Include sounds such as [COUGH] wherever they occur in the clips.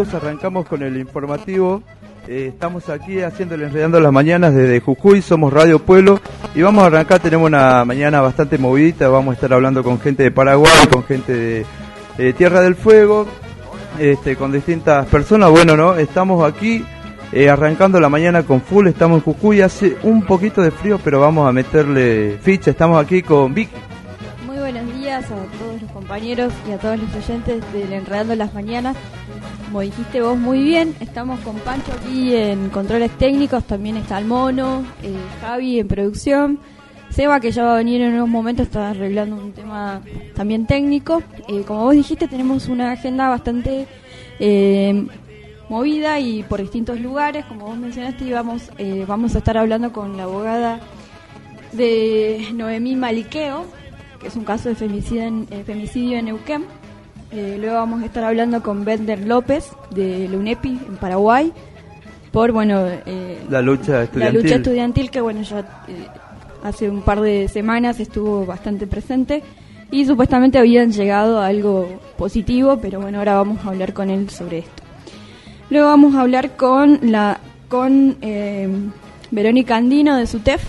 Arrancamos con el informativo. Eh, estamos aquí haciéndole enredando las mañanas desde Jujuy, somos Radio Pueblo y vamos a arrancar, tenemos una mañana bastante movidita, vamos a estar hablando con gente de Paraguay, con gente de Tierra del Fuego, este, con distintas personas. Bueno, ¿no? Estamos aquí eh, arrancando la mañana con full, estamos en Jujuy, hace un poquito de frío, pero vamos a meterle ficha, estamos aquí con Vicky. Muy buenos días a todos los compañeros y a todos los oyentes del Enredando las Mañanas. Como dijiste vos muy bien, estamos con Pancho aquí en controles técnicos, también está el mono, eh, Javi en producción, Seba que ya va a venir en unos momentos, está arreglando un tema también técnico. Eh, como vos dijiste, tenemos una agenda bastante eh, movida y por distintos lugares, como vos mencionaste, y vamos, eh, vamos a estar hablando con la abogada de Noemí Maliqueo, que es un caso de femicidio en, femicidio en Neuquén. Eh, luego vamos a estar hablando con Bender López de la UNEPI en Paraguay por bueno eh, La lucha la estudiantil. lucha estudiantil que bueno ya eh, hace un par de semanas estuvo bastante presente y supuestamente habían llegado a algo positivo, pero bueno ahora vamos a hablar con él sobre esto. Luego vamos a hablar con la con eh, Verónica Andino de SUTEF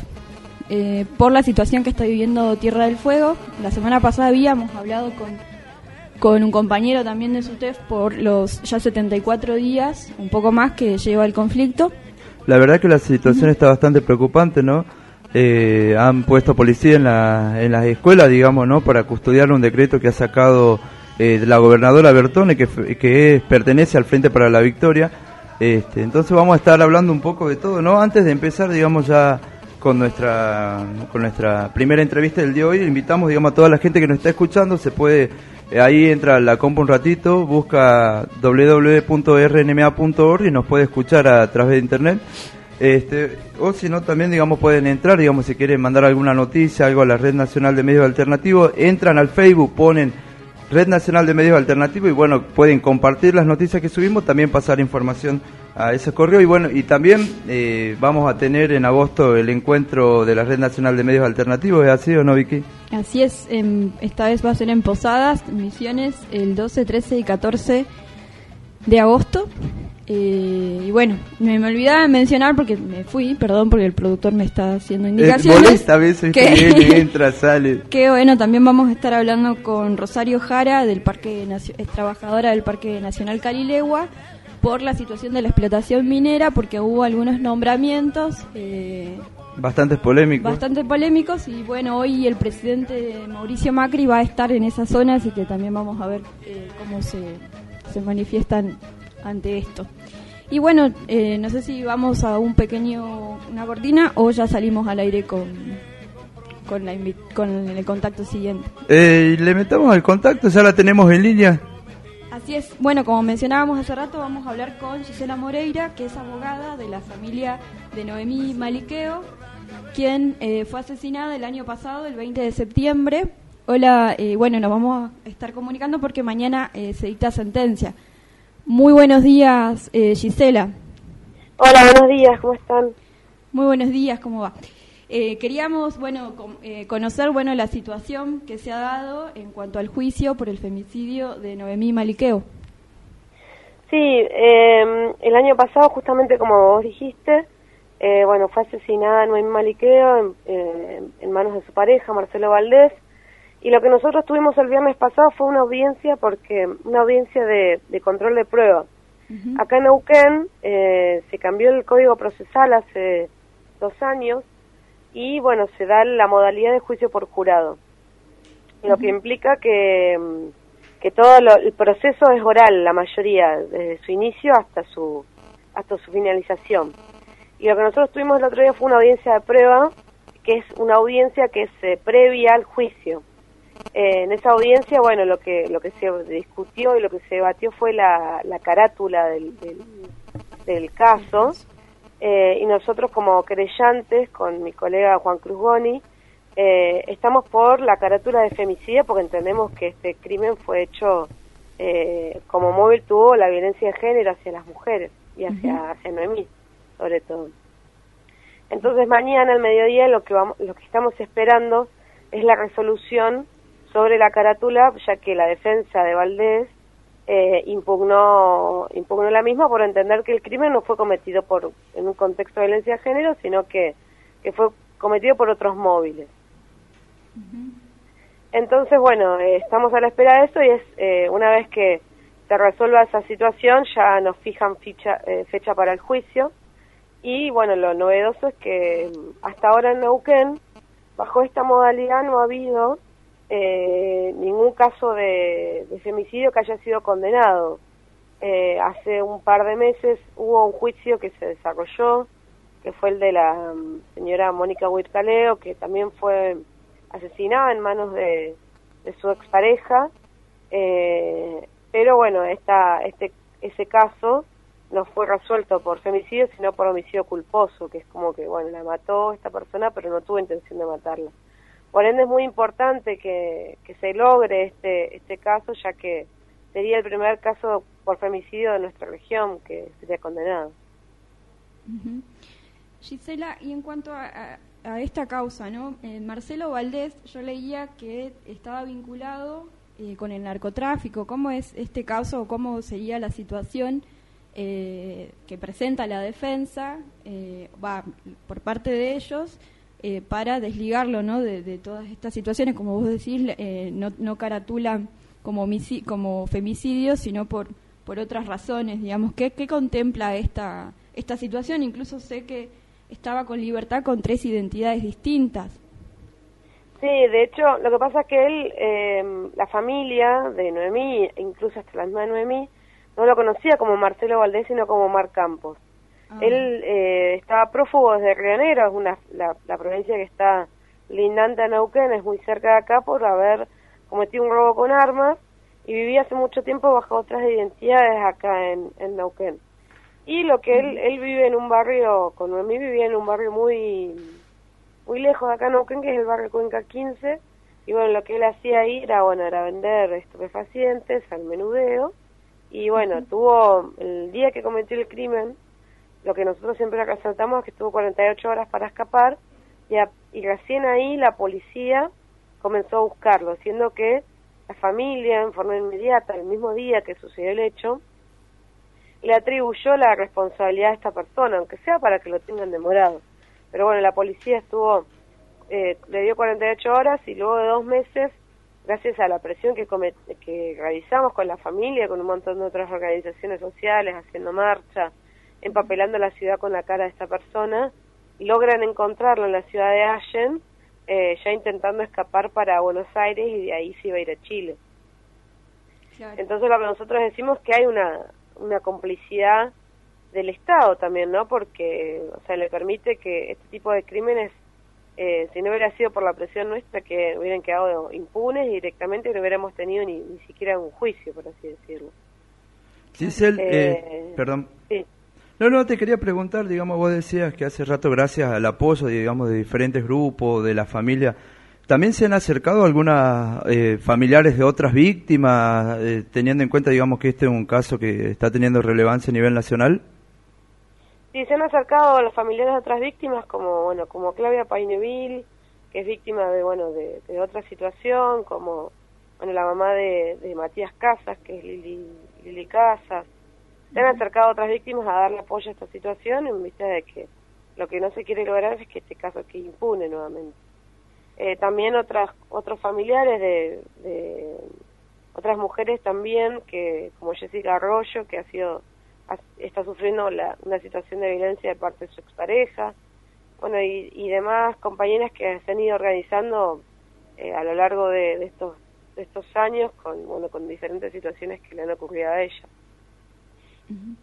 por la situación que está viviendo Tierra del Fuego. La semana pasada habíamos hablado con, con un compañero también de SUTEF por los ya 74 días, un poco más que lleva el conflicto. La verdad que la situación está bastante preocupante, ¿no? Eh, han puesto policía en, la, en las escuelas, digamos, ¿no? Para custodiar un decreto que ha sacado eh, la gobernadora Bertone, que, que es- pertenece al Frente para la Victoria. Este, entonces vamos a estar hablando un poco de todo, ¿no? Antes de empezar, digamos, ya con nuestra, con nuestra primera entrevista del día de hoy, invitamos, digamos, a toda la gente que nos está escuchando, se puede, ahí entra la compa un ratito, busca www.rnma.org y nos puede escuchar a través de internet. Este, o si no, también, digamos, pueden entrar, digamos, si quieren mandar alguna noticia, algo a la Red Nacional de Medios Alternativos, entran al Facebook, ponen Red Nacional de Medios Alternativos y bueno, pueden compartir las noticias que subimos, también pasar información a ese correo y bueno, y también eh, vamos a tener en agosto el encuentro de la Red Nacional de Medios Alternativos, ¿es así o no, Vicky? Así es, em, esta vez va a ser en Posadas, Misiones, el 12, 13 y 14 de agosto. Eh, y bueno, me, me olvidaba de mencionar porque me fui, perdón, porque el productor me está haciendo Eh, indicaciones. molesta a veces, que- viene, [LAUGHS] entra, sale. Que bueno, también vamos a estar hablando con Rosario Jara, del Parque es trabajadora del Parque Nacional Calilegua, por la situación de la explotación minera, porque hubo algunos nombramientos eh, Bastante polémico. bastante polémicos y bueno, hoy el presidente Mauricio Macri va a estar en esa zona, así que también vamos a ver eh, cómo se, se manifiestan ante esto. Y bueno, eh, no sé si vamos a un pequeño, una cortina o ya salimos al aire con, con, la con el contacto siguiente. Eh, le metamos el contacto, ya la tenemos en línea. Así es, bueno, como mencionábamos hace rato, vamos a hablar con Gisela Moreira, que es abogada de la familia de Noemí Maliqueo, quien eh, fue asesinada el año pasado, el 20 de septiembre. Hola, eh, bueno, nos vamos a estar comunicando porque mañana eh, se dicta sentencia. Muy buenos días, eh, Gisela. Hola, buenos días, ¿cómo están? Muy buenos días, ¿cómo va? Eh, queríamos, bueno, com- eh, conocer, bueno, la situación que se ha dado en cuanto al juicio por el femicidio de Noemí Maliqueo. Sí, eh, el año pasado, justamente como vos dijiste, eh, bueno, fue asesinada Noemí Maliqueo en, eh, en manos de su pareja, Marcelo Valdés, y lo que nosotros tuvimos el viernes pasado fue una audiencia, porque una audiencia de, de control de prueba. Acá en Neuquén eh, se cambió el código procesal hace dos años y bueno, se da la modalidad de juicio por jurado, lo que implica que, mm, que todo lo- el proceso es oral, la mayoría, desde su inicio hasta su, hasta su finalización. Y lo que nosotros tuvimos el otro día fue una audiencia de prueba, que es una audiencia que es eh, previa al juicio. Eh, en esa audiencia, bueno, lo que lo que se discutió y lo que se debatió fue la, la carátula del, del, del caso. Eh, y nosotros como creyentes, con mi colega Juan Cruz Goni, eh, estamos por la carátula de femicidio porque entendemos que este crimen fue hecho eh, como móvil tuvo la violencia de género hacia las mujeres y hacia, hacia Noemí, sobre todo. Entonces mañana al mediodía lo que vamos, lo que estamos esperando es la resolución sobre la carátula, ya que la defensa de Valdés eh, impugnó impugnó la misma por entender que el crimen no fue cometido por en un contexto de violencia de género, sino que, que fue cometido por otros móviles. Entonces, bueno, eh, estamos a la espera de eso y es eh, una vez que se resuelva esa situación ya nos fijan ficha, eh, fecha para el juicio y bueno, lo novedoso es que mm, hasta ahora en Neuquén, bajo esta modalidad no ha habido eh, ningún caso de, de, femicidio que haya sido condenado. Eh, hace un par de meses hubo un juicio que se desarrolló, que fue el de la um, señora Mónica Huircaleo, que también fue asesinada en manos de, de su expareja. Eh, pero bueno, esta, este, ese caso no fue resuelto por femicidio, sino por homicidio culposo, que es como que, bueno, la mató esta persona, pero no tuvo intención de matarla. Por ende es muy importante que, que se logre este, este caso, ya que sería el primer caso por femicidio de nuestra región que sería condenado. Gisela, y en cuanto a, a, a esta causa, ¿no? Eh, Marcelo Valdés, yo leía que estaba vinculado eh, con el narcotráfico. ¿Cómo es este caso? ¿Cómo sería la situación eh, que presenta la defensa eh, va por parte de ellos? eh, para desligarlo ¿no? de, todas estas situaciones, como vos decís, eh, no, no caratulan como, como femicidio, sino por, por otras razones, digamos. ¿Qué, qué contempla esta, esta situación? Incluso sé que estaba con libertad con tres identidades distintas. Sí, de hecho, lo que pasa es que él, eh, la familia de Noemí, incluso hasta la misma Noemí, no lo conocía como Marcelo Valdés, sino como Mar Campos. Ah. Él eh, estaba prófugo desde Río Negro, es una, la, la, provincia que está lindante a Neuquén, es muy cerca de acá por haber cometido un robo con armas y vivía hace mucho tiempo bajo otras identidades acá en, en Neuquén. Y lo que él, él vive en un barrio, con Noemí vivía en un barrio muy muy lejos de acá en Neuquén, que es el barrio Cuenca 15, y bueno, lo que él hacía ahí era, bueno, era vender estupefacientes al menudeo, y bueno, tuvo, el día que cometió el crimen, lo que nosotros siempre resaltamos es que estuvo 48 horas para escapar y, a, y recién ahí la policía comenzó a buscarlo, siendo que la familia en forma inmediata, el mismo día que sucedió el hecho, le atribuyó la responsabilidad a esta persona, aunque sea para que lo tengan demorado. Pero bueno, la policía estuvo, eh, le dio 48 horas y luego de dos meses, gracias a la presión que, que realizamos con la familia, con un montón de otras organizaciones sociales, haciendo marcha, empapelando la ciudad con la cara de esta persona, logran encontrarlo en la ciudad de Allen, eh, ya intentando escapar para Buenos Aires y de ahí se iba a ir a Chile. Claro. Entonces lo que nosotros decimos es que hay una, una complicidad del Estado también, ¿no? Porque, o sea, le permite que este tipo de crímenes, eh, si no hubiera sido por la presión nuestra, que hubieran quedado impunes directamente no hubiéramos tenido ni, ni siquiera un juicio, por así decirlo. Giselle, eh, eh, perdón. Sí. No, no, te quería preguntar, digamos, vos decías que hace rato, gracias al apoyo, digamos, de diferentes grupos, de la familia, ¿también se han acercado algunas eh, familiares de otras víctimas, eh, teniendo en cuenta, digamos, que este es un caso que está teniendo relevancia a nivel nacional? Sí, se han acercado a los familiares de otras víctimas, como, bueno, como Claudia Paineville, que es víctima de, bueno, de, de otra situación, como, bueno, la mamá de, de Matías Casas, que es Lili, Lili Casas, se han acercado a otras víctimas a darle apoyo a esta situación en vista de que lo que no se quiere lograr es que este caso quede impune nuevamente. Eh, también otras otros familiares de, de, otras mujeres también que como Jessica Arroyo que ha sido está sufriendo la, una situación de violencia de parte de su expareja bueno y, y demás compañeras que se han ido organizando eh, a lo largo de, de estos de estos años con bueno con diferentes situaciones que le han ocurrido a ella Uh -huh.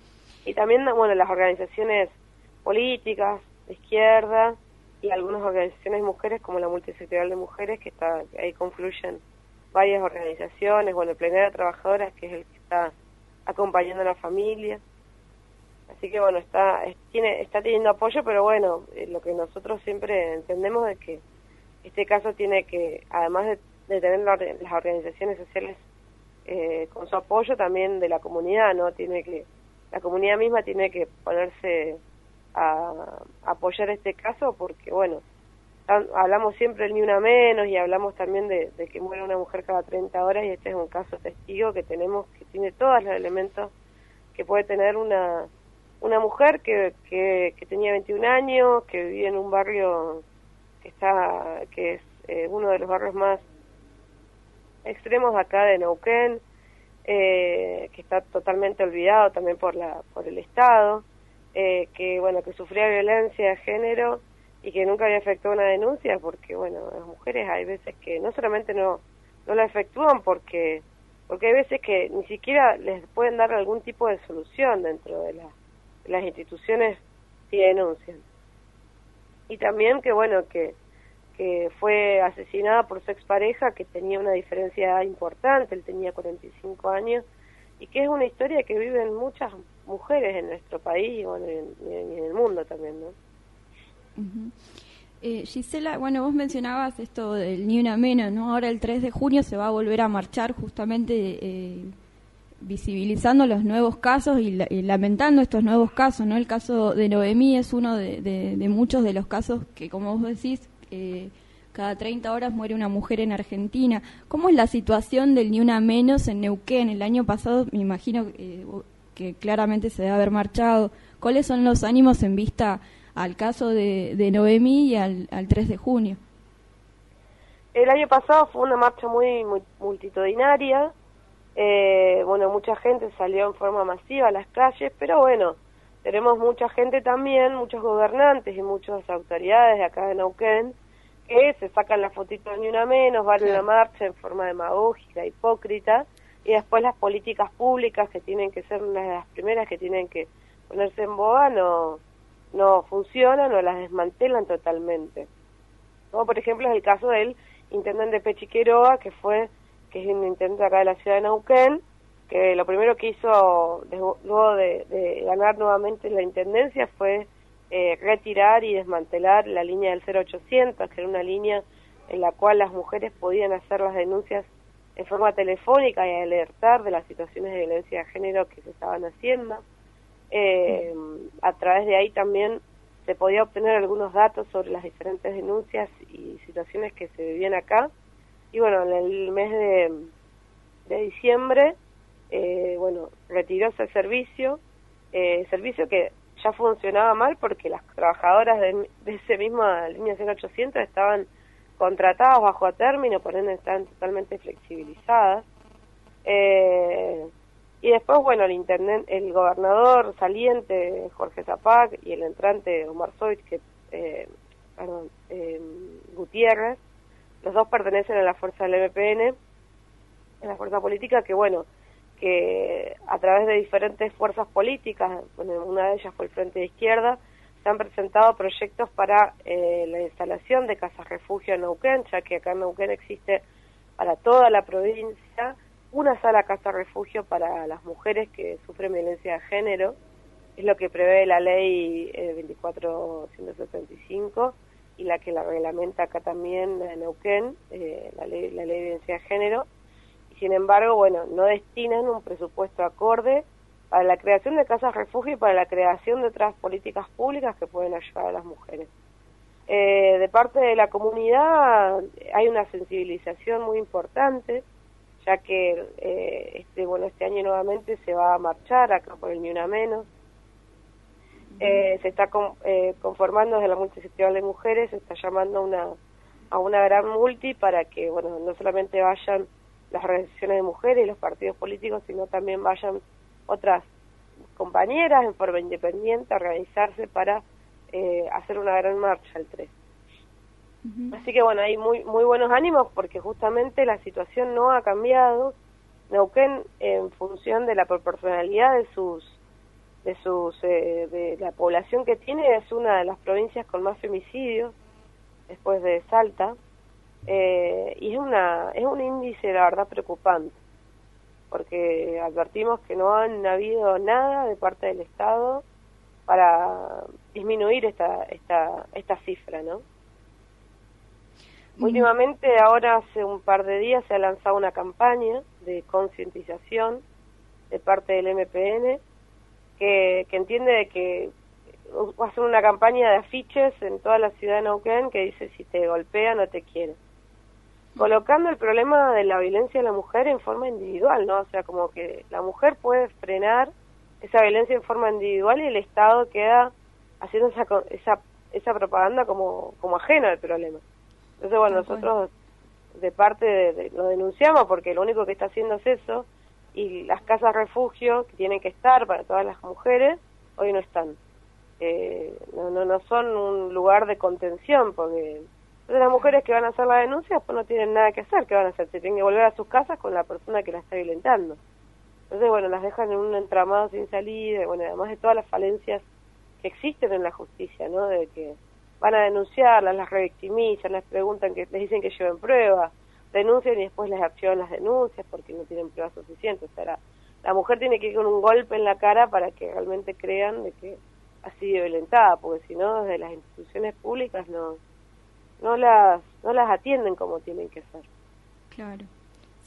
Y también, bueno, las organizaciones políticas de izquierda y algunas organizaciones de mujeres como la multisectorial de mujeres que está ahí confluyen varias organizaciones, bueno, el plenario de trabajadoras que es el que está acompañando a la familia. Así que bueno, está tiene está teniendo apoyo, pero bueno, eh, lo que nosotros siempre entendemos es que este caso tiene que, además de, tener las organizaciones sociales eh, con su apoyo, también de la comunidad, ¿no? Tiene que la comunidad misma tiene que ponerse a, apoyar este caso porque, bueno, hablamos siempre del ni una menos y hablamos también de, que muere una mujer cada 30 horas y este es un caso testigo que tenemos que tiene todos los elementos que puede tener una una mujer que, que, tenía 21 años, que vivía en un barrio que está que es eh, uno de los barrios más extremos acá de Neuquén, eh, que está totalmente olvidado también por la por el Estado, eh, que bueno que sufría violencia de género y que nunca había efectuado una denuncia porque bueno las mujeres hay veces que no solamente no no la efectúan porque porque hay veces que ni siquiera les pueden dar algún tipo de solución dentro de, las instituciones si denuncian y también que bueno que que fue asesinada por su expareja que tenía una diferencia importante, él tenía 45 años, y que es una historia que viven muchas mujeres en nuestro país y, en, el mundo también, ¿no? Eh, Gisela, bueno, vos mencionabas esto del Ni Una Menos, ¿no? Ahora el 3 de junio se va a volver a marchar justamente eh, visibilizando los nuevos casos y, lamentando estos nuevos casos, ¿no? El caso de Noemí es uno de, muchos de los casos que, como vos decís, eh, cada 30 horas muere una mujer en Argentina. ¿Cómo es la situación del Ni Una Menos en Neuquén? El año pasado me imagino eh, que claramente se debe haber marchado. ¿Cuáles son los ánimos en vista al caso de, de Noemí y al, 3 de junio? El año pasado fue una marcha muy, multitudinaria. Eh, bueno, mucha gente salió en forma masiva a las calles, pero bueno, tenemos mucha gente también, muchos gobernantes y muchas autoridades de acá de Neuquén que se sacan la fotito ni una menos, van a la marcha en forma demagógica, hipócrita, y después las políticas públicas que tienen que ser una de las primeras que tienen que ponerse en boga no, no funcionan o las desmantelan totalmente. Como por ejemplo es el caso del intendente Pechiqueroa, que fue, que es un intendente acá de la ciudad de Neuquén, que lo primero que hizo luego de, ganar nuevamente la intendencia fue eh, retirar y desmantelar la línea del 0800, que era una línea en la cual las mujeres podían hacer las denuncias en forma telefónica y alertar de las situaciones de violencia de género que se estaban haciendo. Eh, a través de ahí también se podía obtener algunos datos sobre las diferentes denuncias y situaciones que se vivían acá. Y bueno, en el mes de, de diciembre eh, bueno, retiró ese servicio, eh, servicio que ya funcionaba mal porque las trabajadoras de, ese mismo línea 0800 estaban contratadas bajo término, por ende estaban totalmente flexibilizadas. Eh, y después, bueno, el internet, el gobernador saliente Jorge Zapac y el entrante Omar Zoid, que, eh, perdón, eh, Gutiérrez, los dos pertenecen a la fuerza del MPN, a la fuerza política que, bueno, que a través de diferentes fuerzas políticas, una de ellas fue el Frente de Izquierda, se han presentado proyectos para eh, la instalación de casas refugio en Neuquén, ya que acá en Neuquén existe para toda la provincia una sala casa refugio para las mujeres que sufren violencia de género, es lo que prevé la ley eh, 2475 y la que la reglamenta acá también en Neuquén, eh, la, ley, la ley de violencia de género, sin embargo, bueno, no destinan un presupuesto acorde para la creación de casas refugio y para la creación de otras políticas públicas que pueden ayudar a las mujeres. Eh, de parte de la comunidad hay una sensibilización muy importante, ya que eh, este bueno este año nuevamente se va a marchar acá por el Ni Una Menos. Eh, se está conformando desde la multisectorial de mujeres, se está llamando una, a una gran multi para que bueno no solamente vayan las organizaciones de mujeres y los partidos políticos, sino también vayan otras compañeras en forma independiente a organizarse para eh, hacer una gran marcha el 3. Así que bueno, hay muy muy buenos ánimos porque justamente la situación no ha cambiado. Neuquén, en función de la proporcionalidad de sus de sus eh, de la población que tiene, es una de las provincias con más femicidios después de Salta. Eh, y es, una, es un índice, la verdad, preocupante, porque advertimos que no han habido nada de parte del Estado para disminuir esta, esta, esta cifra, ¿no? Últimamente, ahora hace un par de días se ha lanzado una campaña de concientización de parte del MPN que, que entiende que va a ser una campaña de afiches en toda la ciudad de Neuquén que dice si te golpea no te quiere. Colocando el problema de la violencia de la mujer en forma individual, ¿no? O sea, como que la mujer puede frenar esa violencia en forma individual y el Estado queda haciendo esa, esa, esa propaganda como, como ajeno al problema. Entonces, bueno, nosotros de parte de, lo denunciamos porque lo único que está haciendo es eso y las casas refugio que tienen que estar para todas las mujeres hoy no están. Eh, no, no, no son un lugar de contención porque las mujeres que van a hacer la denuncia pues no tienen nada que hacer, ¿qué van a hacer? Se tienen que volver a sus casas con la persona que la está violentando. Entonces, bueno, las dejan en un entramado sin salida, bueno, además de todas las falencias que existen en la justicia, ¿no? De que van a denunciarlas, las revictimizan, les preguntan, que les dicen que lleven pruebas, denuncian y después les accionan las denuncias porque no tienen pruebas suficientes. O sea, la, mujer tiene que ir con un golpe en la cara para que realmente crean de que ha sido violentada, porque si no, desde las instituciones públicas no, no, las, no las atienden como tienen que ser. Claro.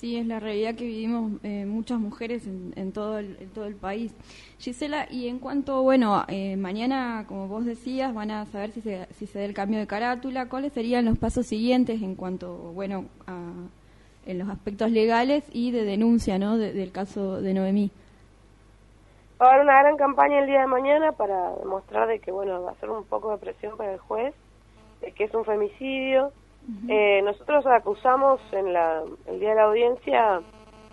Sí, es la realidad que vivimos eh, muchas mujeres en, todo el, todo el país. Gisela, y en cuanto, bueno, eh, mañana, como vos decías, van a saber si se, si se da el cambio de carátula, ¿cuáles serían los pasos siguientes en cuanto, bueno, a, en los aspectos legales y de denuncia, ¿no?, del caso de Noemí. Va a haber una gran campaña el día de mañana para demostrar de que, bueno, va a ser un poco de presión para el juez, de que es un femicidio, eh, nosotros acusamos en la, el día de la audiencia,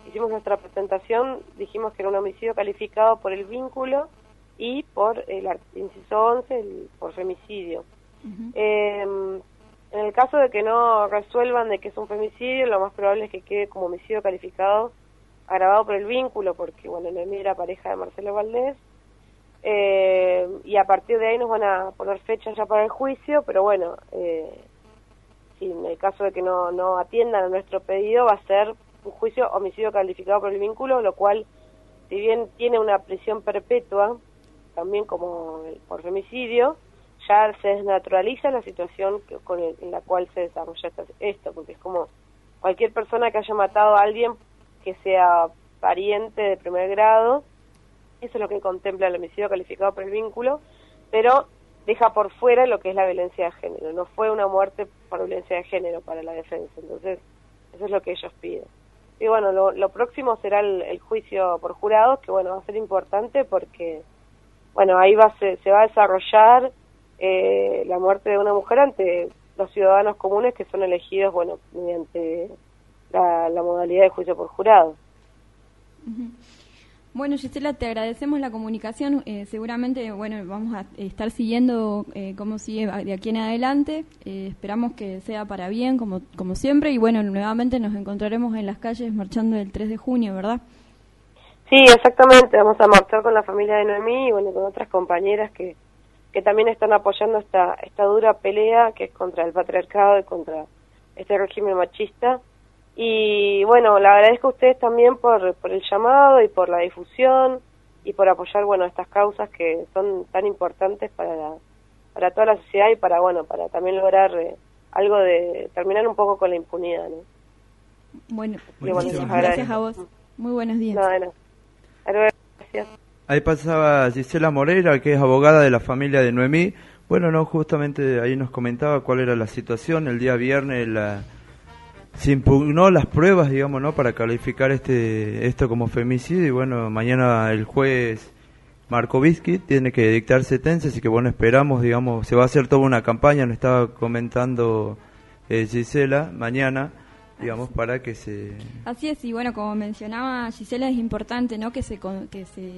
hicimos nuestra presentación, dijimos que era un homicidio calificado por el vínculo y por el inciso 11, por femicidio. Em, en el caso de que no resuelvan de que es un femicidio, lo más probable es que quede como homicidio calificado agravado por el vínculo, porque bueno, Noemí era pareja de Marcelo Valdés, eh, y a partir de ahí nos van a poner fechas ya para el juicio, pero bueno, eh, en el caso de que no, no atiendan a nuestro pedido, va a ser un juicio homicidio calificado por el vínculo, lo cual, si bien tiene una prisión perpetua, también como por femicidio, ya se desnaturaliza la situación con en la cual se desarrolla esto, porque es como cualquier persona que haya matado a alguien que sea pariente de primer grado, eso es lo que contempla el homicidio calificado por el vínculo, pero deja por fuera lo que es la violencia de género. No fue una muerte por violencia de género para la defensa. Entonces, eso es lo que ellos piden. Y bueno, lo, próximo será el, juicio por jurados, que bueno, va a ser importante porque, bueno, ahí va, se, se va a desarrollar eh, la muerte de una mujer ante los ciudadanos comunes que son elegidos, bueno, mediante la, modalidad de juicio por jurado. Bueno, Gisela, te agradecemos la comunicación. Eh, seguramente, bueno, vamos a estar siguiendo eh, cómo sigue de aquí en adelante. Eh, esperamos que sea para bien, como, como siempre. Y bueno, nuevamente nos encontraremos en las calles marchando el 3 de junio, ¿verdad? Sí, exactamente. Vamos a marchar con la familia de Noemí y bueno, con otras compañeras que, que también están apoyando esta, esta dura pelea que es contra el patriarcado y contra este régimen machista y bueno, le agradezco a ustedes también por, por el llamado y por la difusión y por apoyar, bueno, estas causas que son tan importantes para, para toda la sociedad y para, bueno, para también lograr eh, algo de terminar un poco con la impunidad, ¿no? Bueno, gracias a vos. Muy buenos días. gracias. Ahí pasaba Gisela Moreira, que es abogada de la familia de Noemí. Bueno, no, justamente ahí nos comentaba cuál era la situación. El día viernes la se impugnó las pruebas, digamos, ¿no? Para calificar este esto como femicidio y bueno, mañana el juez Markovitsky tiene que dictar sentencia, así que bueno, esperamos, digamos, se va a hacer toda una campaña, nos estaba comentando eh, Gisela, mañana, digamos, para que se... Así es, y bueno, como mencionaba Gisela, es importante, ¿no? Que se, que se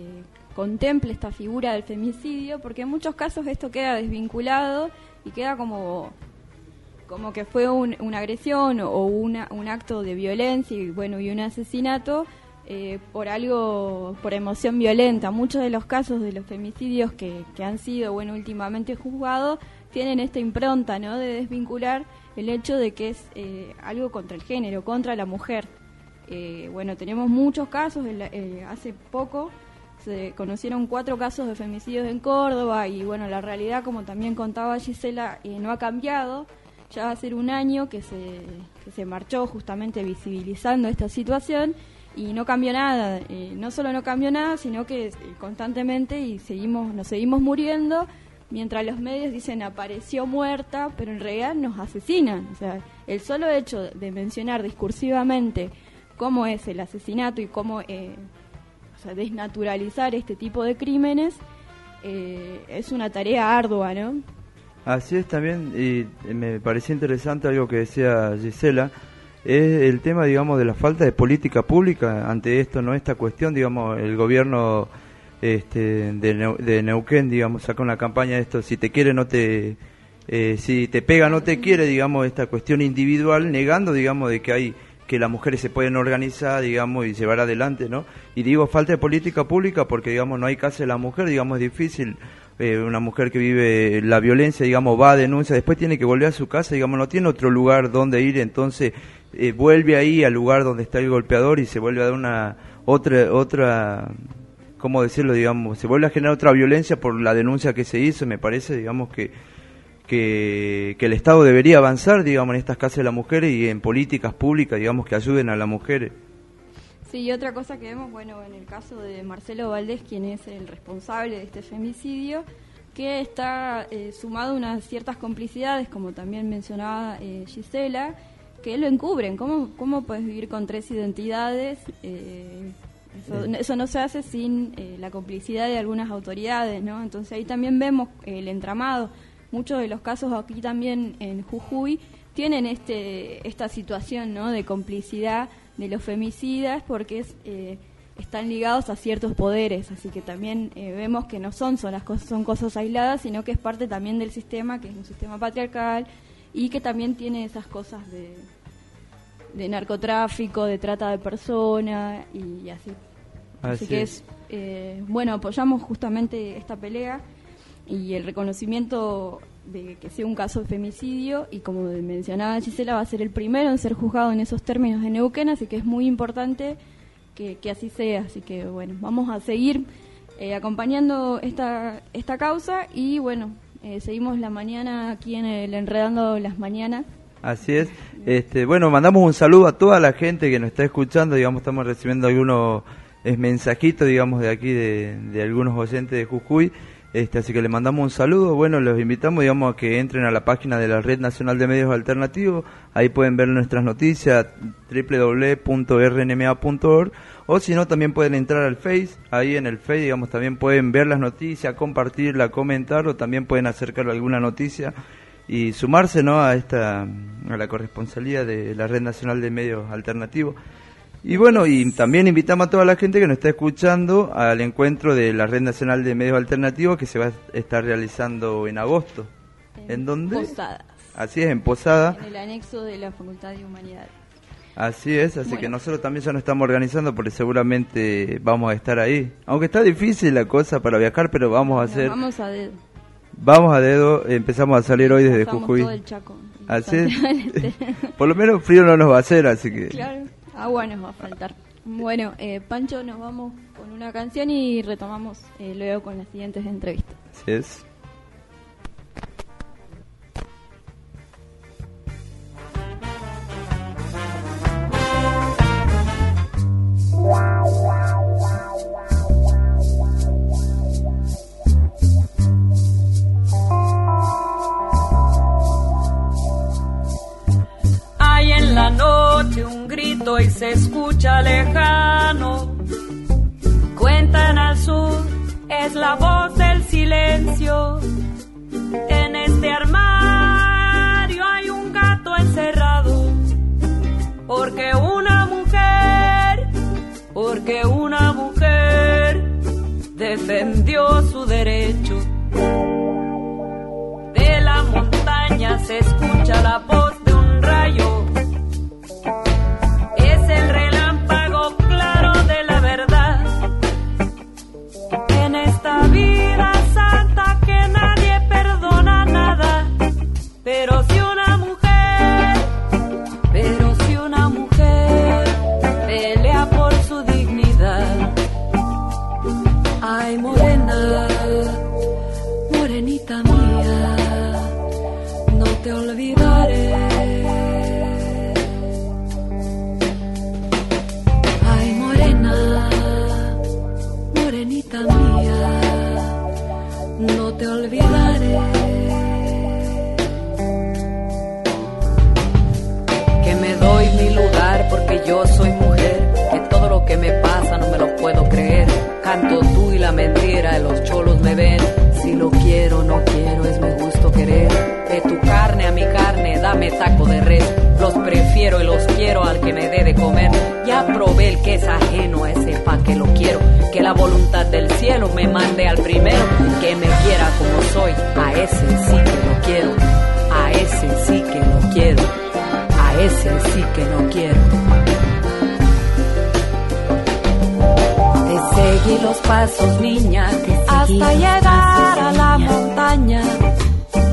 contemple esta figura del femicidio, porque en muchos casos esto queda desvinculado y queda como como que fue una agresión o una, un acto de violencia y bueno y un asesinato eh, por algo por emoción violenta muchos de los casos de los femicidios que, que han sido bueno últimamente juzgados tienen esta impronta no de desvincular el hecho de que es eh, algo contra el género, contra la mujer. Eh, bueno, tenemos muchos casos, eh, hace poco se conocieron cuatro casos de femicidios en Córdoba y bueno, la realidad, como también contaba Gisela, eh, no ha cambiado. Ya va a ser un año que se, que se marchó justamente visibilizando esta situación y no cambió nada. Eh, no solo no cambió nada, sino que eh, constantemente y seguimos, nos seguimos muriendo mientras los medios dicen apareció muerta, pero en realidad nos asesinan. O sea, el solo hecho de mencionar discursivamente cómo es el asesinato y cómo eh, o sea, desnaturalizar este tipo de crímenes eh, es una tarea ardua, ¿no? Así es también, y me pareció interesante algo que decía Gisela, es el tema, digamos, de la falta de política pública ante esto, ¿no? Esta cuestión, digamos, el gobierno este, de, Neu- de Neuquén, digamos, saca una campaña de esto, si te quiere no te... eh, si te pega no te quiere, digamos, esta cuestión individual, negando, digamos, de que hay que las mujeres se pueden organizar, digamos, y llevar adelante, ¿no? Y digo falta de política pública porque, digamos, no hay casa de la mujer, digamos, es difícil. Eh, una mujer que vive la violencia, digamos, va a denuncia, después tiene que volver a su casa, digamos, no tiene otro lugar donde ir, entonces eh, vuelve ahí al lugar donde está el golpeador y se vuelve a dar una otra otra ¿cómo decirlo? digamos, se vuelve a generar otra violencia por la denuncia que se hizo, me parece, digamos que que, que el Estado debería avanzar, digamos, en estas casas de las mujeres y en políticas públicas, digamos, que ayuden a las mujeres. Sí, y otra cosa que vemos, bueno, en el caso de Marcelo Valdés, quien es el responsable de este femicidio, que está eh, sumado a unas ciertas complicidades, como también mencionaba eh, Gisela, que lo encubren. ¿Cómo, ¿Cómo puedes vivir con tres identidades? Eh, eso, eso no se hace sin eh, la complicidad de algunas autoridades, ¿no? Entonces ahí también vemos el entramado. Muchos de los casos aquí también en Jujuy tienen este esta situación, ¿no? De complicidad de los femicidas porque es, eh, están ligados a ciertos poderes, así que también eh, vemos que no son, son las cosas, son cosas aisladas, sino que es parte también del sistema, que es un sistema patriarcal y que también tiene esas cosas de, de narcotráfico, de trata de personas y, así. Así, Así que es. es, eh, bueno, apoyamos justamente esta pelea y el reconocimiento de que sea un caso de femicidio y como mencionaba Gisela va a ser el primero en ser juzgado en esos términos en Neuquén, así que es muy importante que, que así sea, así que bueno, vamos a seguir eh, acompañando esta, esta causa y bueno, eh, seguimos la mañana aquí en el Enredando las Mañanas. Así es. Este, bueno, mandamos un saludo a toda la gente que nos está escuchando, digamos, estamos recibiendo algunos eh, mensajitos, digamos, de aquí de, de algunos oyentes de Jujuy. Este, así que le mandamos un saludo. Bueno, los invitamos, digamos, a que entren a la página de la Red Nacional de Medios Alternativos. Ahí pueden ver nuestras noticias, www.rnma.org. O si no, también pueden entrar al Face. Ahí en el Face, digamos, también pueden ver las noticias, compartirla, comentar, o también pueden acercar alguna noticia y sumarse, ¿no? A esta, a la corresponsalía de la Red Nacional de Medios Alternativos. Y bueno, y también invitamos a toda la gente que nos está escuchando al encuentro de la Red Nacional de Medios Alternativos que se va a estar realizando en agosto. ¿En dónde? Posadas, Así es, en Posada. en el anexo de la Facultad de Humanidades. Así es, así Bueno. que nosotros también ya nos estamos organizando porque seguramente vamos a estar ahí. Aunque está difícil la cosa para viajar, pero vamos a Nos hacer... Vamos a dedo. Vamos a dedo, empezamos a salir hoy desde Pasamos Jujuy. todo el Chaco. Así es. [LAUGHS] [LAUGHS] Por lo menos frío no nos va a hacer, así que... claro, agua nos va a faltar. Bueno, eh, Pancho, nos vamos con una canción y retomamos eh, luego con las siguientes entrevistas. Así es. Hay un grito y se escucha lejano. Cuentan al sur, es la voz del silencio. En este armario hay un gato encerrado. Porque una mujer, porque una mujer defendió su derecho. no te olvidaré. Que me doy mi lugar porque yo soy mujer, que todo lo que me pasa no me lo puedo creer. Canto tú y la mentira, los cholos me ven. Si lo quiero, no quiero, es mi gusto querer. De tu carne a mi carne, dame taco de res. Los prefiero y los quiero al que me dé de comer. Ya probé el que es ajeno a ese pa' que lo quiero. Que la voluntad me mande al primero. Que me quiera como soy, a ese sí que lo quiero. A ese sí que lo quiero. A ese sí que no quiero. Te seguí los pasos, niña, hasta llegar a la montaña.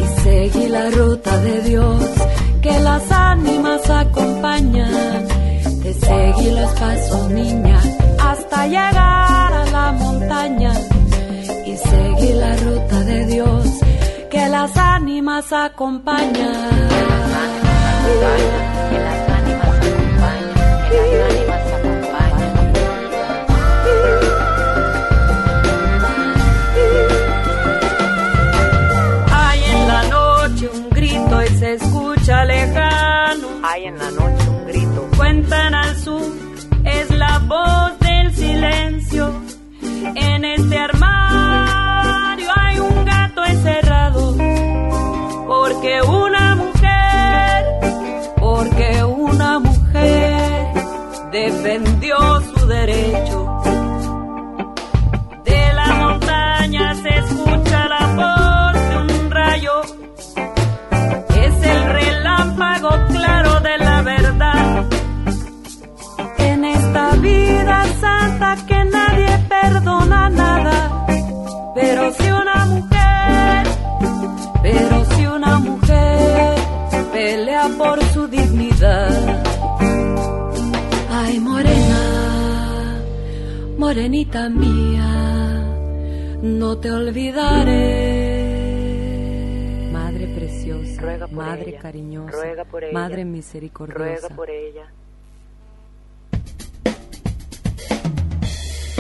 Y seguí la ruta de Dios que las ánimas acompañan. Te seguí los pasos, niña, hasta llegar ánimas acompañan. Hay en la noche un grito y se escucha lejano. Hay en la noche un grito. Cuentan al sur, es la voz del silencio. En este armario que nadie perdona nada. Pero si una mujer, pero si una mujer pelea por su dignidad. Ay, morena, morenita mía, no te olvidaré. Madre preciosa, Ruega por madre ella, cariñosa, ruega por ella, madre misericordiosa. Ruega por ella.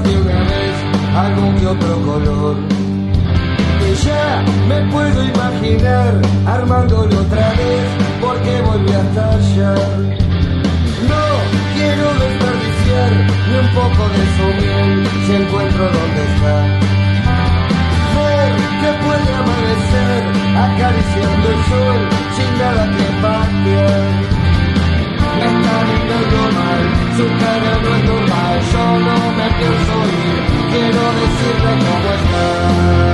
Vez algún que otro color. Que ya me puedo imaginar armándolo otra vez porque volví hasta allá. Ni un poco de su miel si encuentro donde está. Ver que puede amanecer acariciando el sol sin nada que patear. Está mirando mal, su cara no es normal, yo no me pienso ir, quiero decirle cómo está.